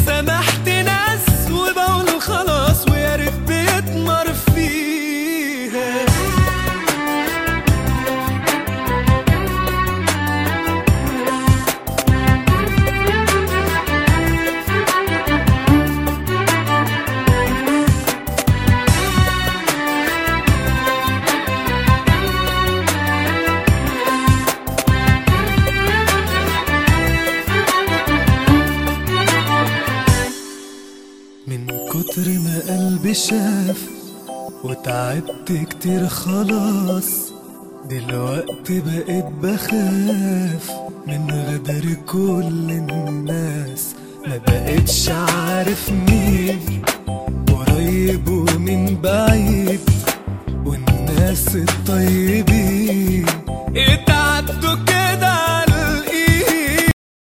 السماح اللي شاف وتعبت كتير خلاص دلوقتي بقيت بخاف من غدر كل الناس. ما بقيتش عارف مين قريب ومين بعيد والناس الطيبين.